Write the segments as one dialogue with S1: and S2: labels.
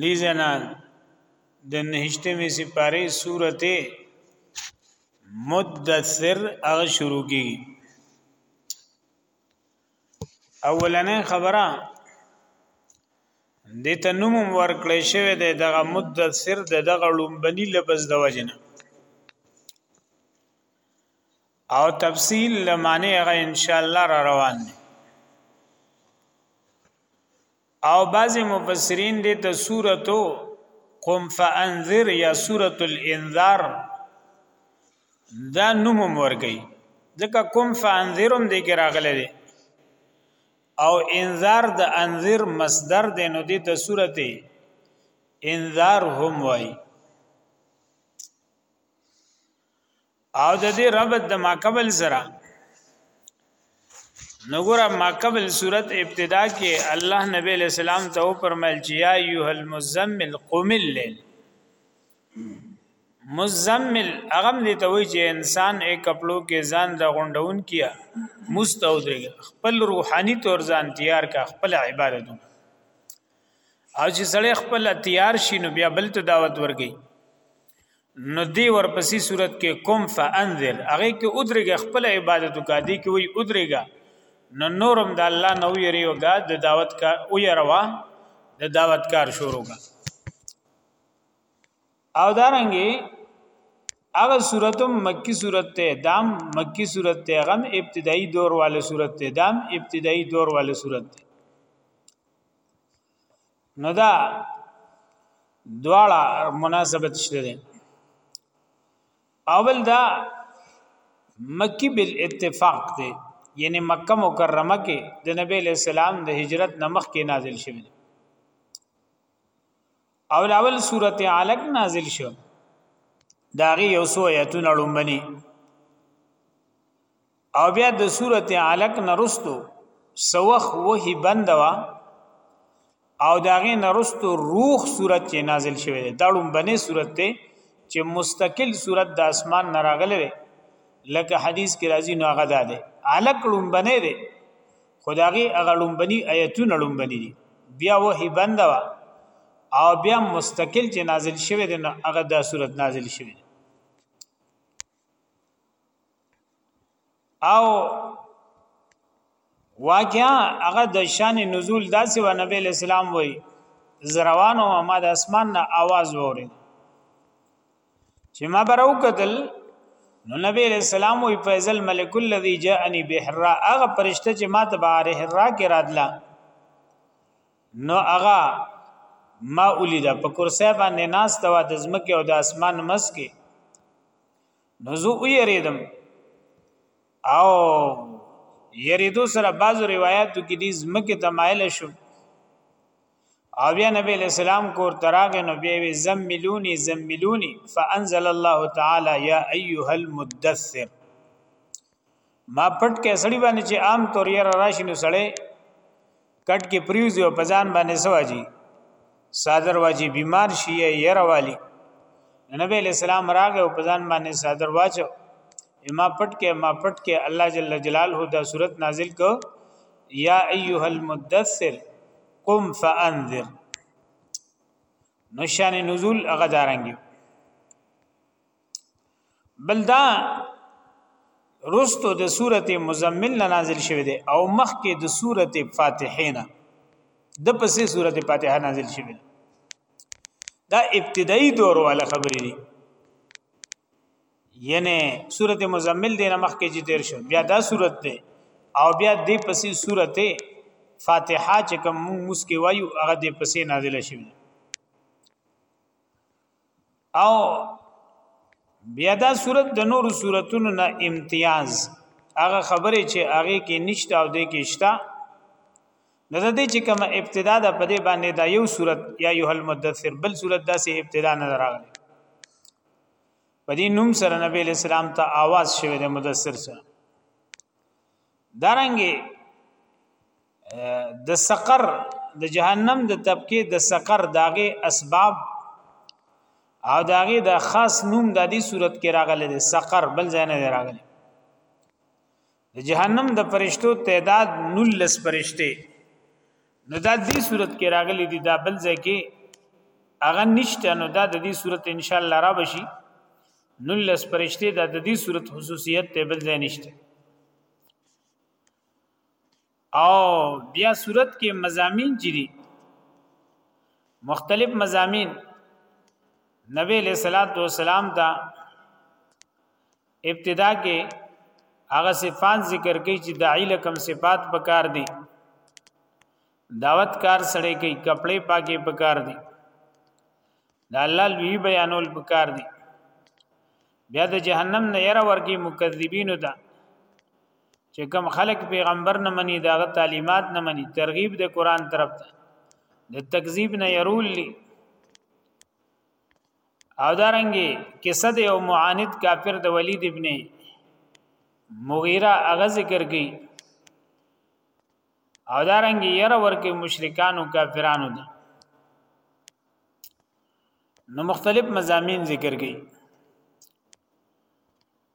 S1: لیزنا د نهشتمې سپاره سورته مدثر هغه شروع کی اولنې خبره د تنوم ورکړې شوی د دغه مدثر د دغه لومبني لفظ د وجنه او تفصیل لمانه هغه ان شاء الله را روان دي او بعضی مفسرین دې ته سورته قم فانذر یا سورۃ الانذار دا نوم ورګي ځکه قم فانذرم دې کې راغلي دي او انذار د انذر مصدر دې نو دې ته سورته انذار هم وای او د دې ربط د ما قبل سره نګوره ما قبل صورت ابتدا کې الله نبی له سلام ته فرمایل چې یا ایه المزمل قم الليل مزمل اغم دې ته وی چې انسان یې کپلو کې ځان د غونډون کیا مستودري خپل روحاني تور ځان تیار کا خپل عبادت او چې سړی خپل تیار شي نو بیا بل ته دعوت ورګي نو دی ورپسې صورت کې کوم فانذر هغه کې ادرګه خپل عبادت وکا دی کې وی ادرګه نو نورم د الله نو یریوګه د دعوت کا او یروا د دعوت کار شروع کا او دارنګي هغه صورت مکی صورت ته دام مکی صورت ته غم ابتدایي دور والے صورت ته دام ابتدایي دور والے صورت ته نو دا دواړه مناسبت شته دي اول دا مکی بالاتفاق دی یعنی مکه مکرمه کې د نبی له سلام د هجرت نمخ کې نازل شوی دی اول اول سورته علق نازل شو داغه یو سو آیتونه لومبني او بیا د سورته علق نرستو سوخ وه بندوا او داغه نرستو روح صورت چې نازل شوه دا لوم بنه صورت ته چې مستقل صورت د اسمان نراغله ده لکه حدیث کې راځي نو هغه ده علق لوم بنه ده خداغي هغه لوم بني آیتونه لوم بني دي بیا وه بندوا او بیا مستقل چې نازل شوه ده نو هغه د صورت نازل شوه او واقعا هغه د شان نزول داسې و نبی اسلام وای زروانو ما د اسمان نه आवाज ووري چې ما برو قتل نو نبی اسلام وی فیضل ملک الذی جاءنی بحرا هغه پرشته چې ما ته بحر حرا کې راتله نو هغه ما ولیدا په کرسي باندې ناس توا د زمکه او د اسمان مسکه نو زه ویریدم او یریدو سره بعضو روایتو کې دي زمکه تمایل شو او بیا نبی علیہ السلام کور تراغ نو بیا وی زملونی زملونی فانزل الله تعالی یا ایها المدثر ما پټ کې سړی باندې چې عام طور یې راشي نو سړی کټ کې پریوزي او پزان باندې سواجی صادر واجی بیمار شي یې روالی نبی علیہ السلام راغه او پزان باندې صادر واچو ما پټ کې ما پټ کې الله جل جلاله دا صورت نازل کو یا ایها المدثر قم فانذر نشان نزول هغه دارنګي بلدا رستو د سورته مزمل نه نازل شوه دی او مخکې د سورته فاتحه نه د پسې سورته فاتحه نازل شوه دی دا ابتدایي دور والا خبرې دي یعنی سورته مزمل دی نه مخکې چې تیر شو بیا دا سورته دی او بیا د پسې سورته فاتحه چې کوم موږ مسکی وایو هغه د پسې نازل شوه او بیا دا صورت د نورو صورتونو نه امتیاز هغه خبره چې هغه کې نشته او د کې شته نو د دې چې کوم ابتدا ده په دې باندې دا یو صورت یا یو المدثر بل صورت دا سه ابتدا نه راغلی په دې نوم سره نبی اسلام ته आवाज شوه د مدثر سره دارنګي د سقر د جهنم د طبقه د سقر داغه اسباب او داغه د خاص نوم د دې صورت کې راغلي د سقر بل ځای نه راغلي د جهنم د فرشتو تعداد 19 فرشته نو دا دې صورت کې راغلي دي دا بل ځای کې اغه نشته نو دا د دې صورت ان شاء الله را بشي 19 فرشته د دې صورت خصوصیت ته بل ځای نشته او بیا صورت کې مزامین چې دي مختلف مزامین نبی له صلوات و سلام ته ابتدا کې هغه صفات ذکر کوي چې داعی لکم صفات پکار دي دعوت کار سره کوي کپڑے پاکي پکار دي دا الله لوی بیانول پکار دي بیا د جهنم نه یره ورګي مکذبین ته چې کوم خلق پیغمبر نه مني دا تعلیمات نه مني ترغیب د قران طرف ته د تکذیب نه يرول لي او دارنګي کیسه د یو معاند کافر د ولید ابن مغیره اغه ذکر کړي او دارنګي ير ورکه مشرکان او کافرانو ده نو مختلف مزامین ذکر کړي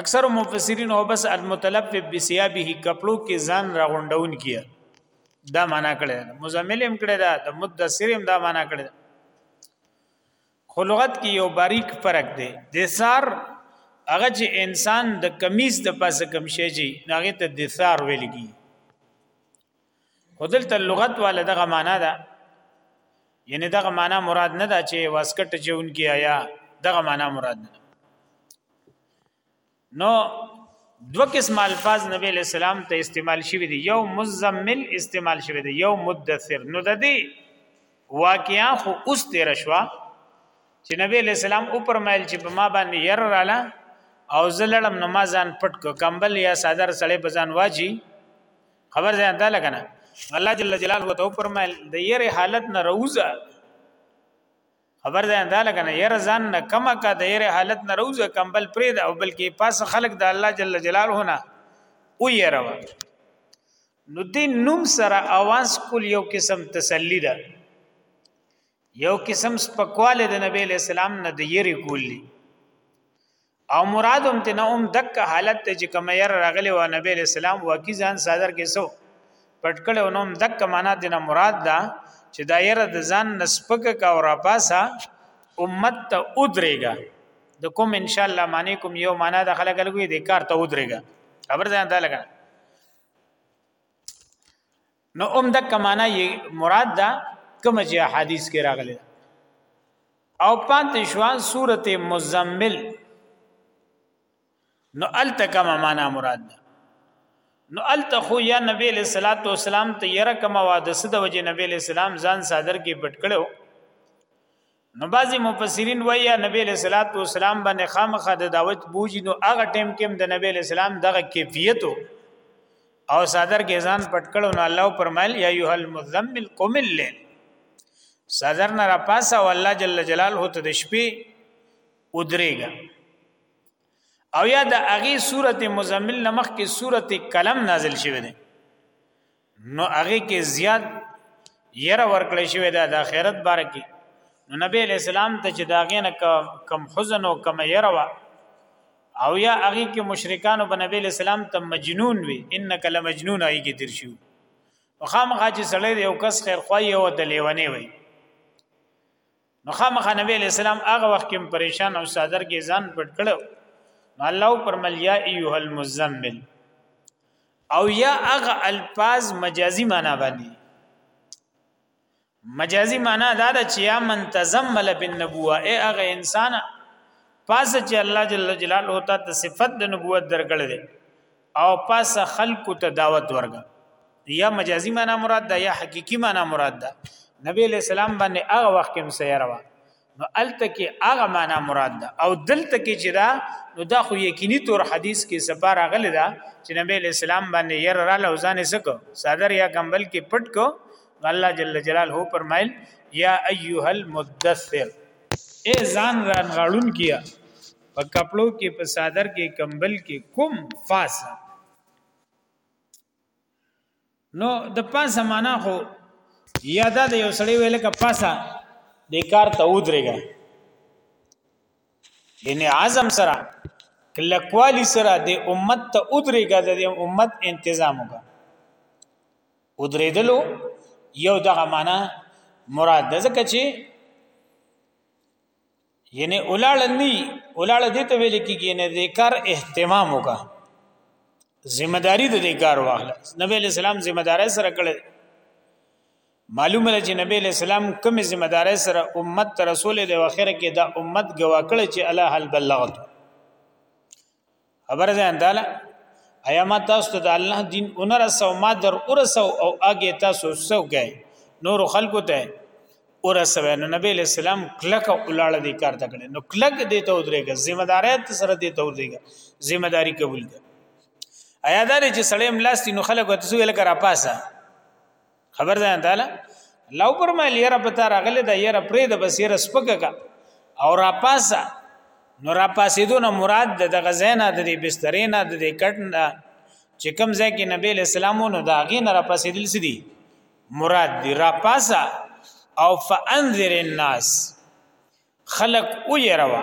S1: اکثر مفسرین او بس المتلفف بثيابه کپلو کې ځان راغونډون کیه دا معنا کړی مزمل هم کړی دا د مدثر هم دا معنا کړی خو لغت کې یو باریک فرق دی د سار هغه چې انسان د کمیز د پاسه کم شي چې هغه ته د سار ویل کیږي خدل ته لغت والا دغه معنا ده یعنی دغه معنا مراد نه ده چې واسکټ چون کې آیا دغه معنا مراد نه نو دو قسم الفاظ نبی علیہ السلام ته استعمال شوی دی یو مزمل استعمال شوی دی یو مدثر نو د دې واقعا خو اوس تیر شوا چې نبی علیہ السلام او پرمایل چې په ما باندې ير رااله او زلړم نمازان پټ کو کمبل یا صدر سړې بزان واجی خبر ځان ته لګنه الله جل جلاله وته فرمایل د یره حالت نه روزه خبر ځان ته لګنه یره ځان نه کما کا د یره حالت نه روزه کمبل پرې دا او بلکې پاس خلق د الله جل جلاله نه او یره نو دې نوم سره اواز کول یو قسم تسلی ده یو قسم سپکواله د نبی له سلام نه د یری کولی او مراد هم تنه هم دک حالت ته چې کوم ير راغلی و نبی اسلام واقعي ځان صادر کې سو پټکل او نوم دک معنا دینه مراد ده چې دا ير د ځان نسبک کا او را پاسا امت ته ودرېګا د کوم ان شاء الله معنی کوم یو معنا د خلک لګوي د کار ته ودرېګا خبر ځان ته لګا نو اوم د کمانه مراد ده کوم چې حدیث کې راغلی او پاتې شو سورته مزمل نو التکم معنا مراد ده نو التخو یا نبی علیہ الصلوۃ والسلام ته یره کما واده سد وجه نبی علیہ السلام ځان صادر کې پټ کړو نو بعضی مفسرین وایي نبی له صلوات و سلام باندې خامخه د دعوت بوجي نو هغه ټیم کې د نبی له سلام دغه کیفیت او صدر کې ځان پټکړو نو الله پرمایل یا ایه المزمل قم الليل صدر نه را پاسه او الله جل جلاله ته د شپې ودرېګا او یا د اغي سورته مزمل نمخ کې سورته قلم نازل شوه دی نو هغه کې زیات ير ورکړې شوی دا د آخرت بار کې نو نبی علیہ السلام ته چې داغه نه کم حزن او کم ير وا او یا هغه کې مشرکان او نبی علیہ السلام ته مجنون وي انک لمجنون هغه کې تیر شو خامخا چې سړی یو کس خیر خوای او د لیونی وي نو خامخا نبی علیہ السلام هغه وخت کې پریشان او صادر کې ځان پټ کړو نو الله پرمل یا ایه المزمل او یا هغه الفاظ مجازي معنا باندې مجازي معنا دا ده چې یا من تزمل بالنبوه اے هغه انسان پاس چې الله جل جلاله ته صفت د نبوت درکړل دي او پس خلق ته دعوت ورګه یا مجازي معنا مراد ده یا حقيقي معنا مراد ده نبی له سلام باندې هغه وخت کې مسیره وا نو الته کې هغه معنا مراد ده او دلته کې چې دا نو دا خو یقیني تور حدیث کې سپار غل ده چې نبی له سلام باندې ير را لوزانه سکو صدر یا کمبل کې پټ کو الله جل جلاله فرمایل یا ایها المدثر ای ځان رانغړون کیا په کپړو کې په صادر کې کمبل کې کوم فاسه نو د پاسه معنا خو یاده د یو سړی ویل کا پاسه د کار ته ودرېګا یعنی عزم سره کلکوالی سره د امت ته ودرېګا د امت تنظیم وکړه ودرېدلو یو دغه معنا مراد ده ځکه چې یعنی اولاړ نه اولاړ دې ته ویل کېږي نه دې کار اهتمام وکا ذمہ داری دې کار واخله نبی له سلام ذمہ داري سره کړل معلومه ده چې نبی له سلام کوم ذمہ داري سره امت ته رسول له اخره کې دا امت گوا کړ چې الله هل بلغت خبر ده انداله ایا ما تاسو ته د الله دین اونر سو ما در اور سو او اگې تاسو سو گئے نور خلکو ته اور سو نو نبی علیہ السلام کلک اولاړه دې کار تکړه نو کلک دې ته ودرېګه ذمہ داریت سره دې ته ودرېګه ذمہ داری قبول کړه ایا دا چې سړی ملاستي نو خلکو ته سو لکه را پاسه خبر ځان تعالی لو پر ما لیره پتا راغله د یره پرې د بصیر سپکه کا او را پاسه نو را پاسې دونه مراد د دغه زینا د دې بسترې نه د دې کټ نه چې کوم ځای کې نبی له سلامونو دا غي نه را پاسې دل سدي مراد دی را پاسه او فانذر الناس خلق او يروا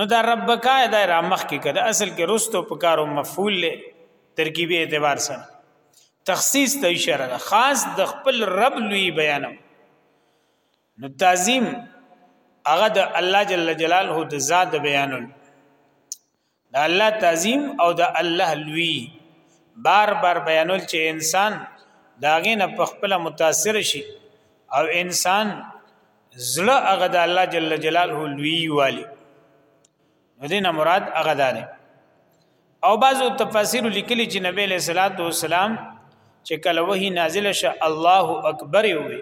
S1: نو دا ربک دا را مخ کې کده اصل کې رستو په کارو مفعول له ترکیبي اعتبار سره تخصیص ته اشاره ده خاص د خپل رب لوی بیانم نو تعظیم هغه د الله جل جلاله د ذات بیانول د الله تعظیم او د الله لوی بار بار بیانول چې انسان داغه نه په خپل متاثر شي او انسان زړه هغه د الله جل جلاله لوی والی نو دینه مراد هغه ده او بعضو تفاسیر لیکلي چې نبی له صلوات و سلام چې کله وਹੀ نازل شه الله اکبر وي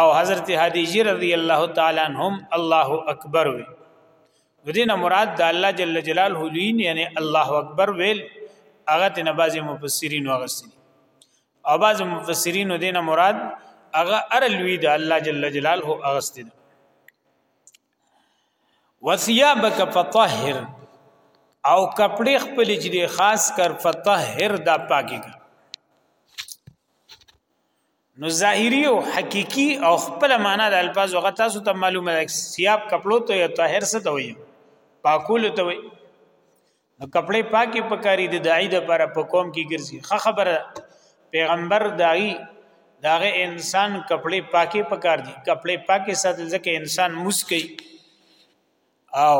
S1: او حضرت حدیجه رضی الله تعالی عنهم الله اکبر وي دینه مراد د الله جل جلاله لوی یعنی الله اکبر ویل هغه ته نبازي مفسرین واغستنی او بعض مفسرین دینه مراد هغه ار لوی د الله جل جلاله اغست دي وثيابك فطهر او کپڑے خپل چې دي خاص کر فطهر دا پاکي کا نو ظاهری او حقيقي او خپل معنا د الفاظ وغه تاسو ته معلومه ده ثياب کپلو ته طاهر څه ته وي پاکول ته وي نو کپڑے پاکي پکاري د داعي د پر په قوم کې ګرځي خه خبره پیغمبر داعي داغه انسان کپڑے پاکي پکار دي کپڑے پاکي ساتل ځکه انسان مسکی او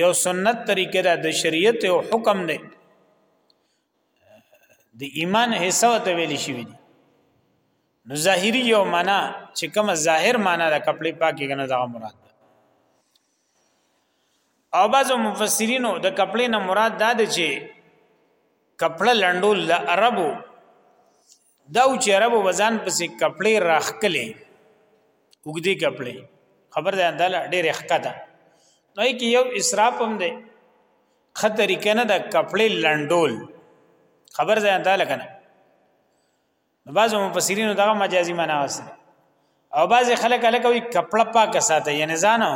S1: یو سنت طریقه ده د شریعت او حکم دی د ایمان حصہ ته ویل شي دي نو ظاهری یو معنا چې کومه ظاهر معنا د کپڑے پاکي کنه دا مراد او بعضو مفسرینو د کپړې نه مراد دا دی چې کپړه لندول د عربو دا او چې عربو وزن پسې کپړې راخکلې وګدي کپړې خبر ده انداله ډېر ښکته ده نو کې یو اسراف هم دی خطرې کنه د کپړې لندول خبر ده انداله کنه نو بعضو مفسرینو دغه مجازي معنا وسره او بعض خلک الکوي کپړه پاکه ساته یعنی ځانو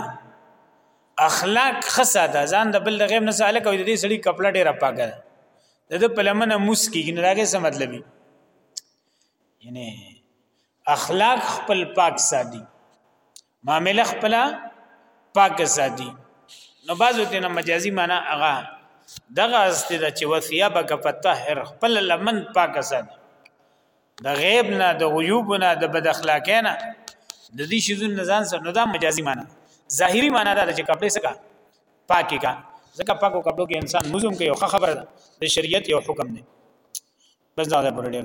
S1: اخلاق خساته ځان د بل غیب نه ساله کوي د دې سړي کپړه ډیره پاکه ده د په لمنه موس کیږي نه راګه څه مطلب یعنی اخلاق خپل پاک سادي معامله خپل پاک ساتي نو بازو ته مجازي معنی هغه دغه است د چې وثيابک فتطهر خپل لمن پاک ساتي د غیب نه د غیوب نه د بد اخلاقی نه د دې شذو نزان سره نو دا مجازي معنی ظاهري معنی دا چې کپڑے سکا پاکي کا ځکه پاکو کپڑو کې انسان مزم کوي او خبره ده د شریعت یو حکم دی بس دا پر ډیر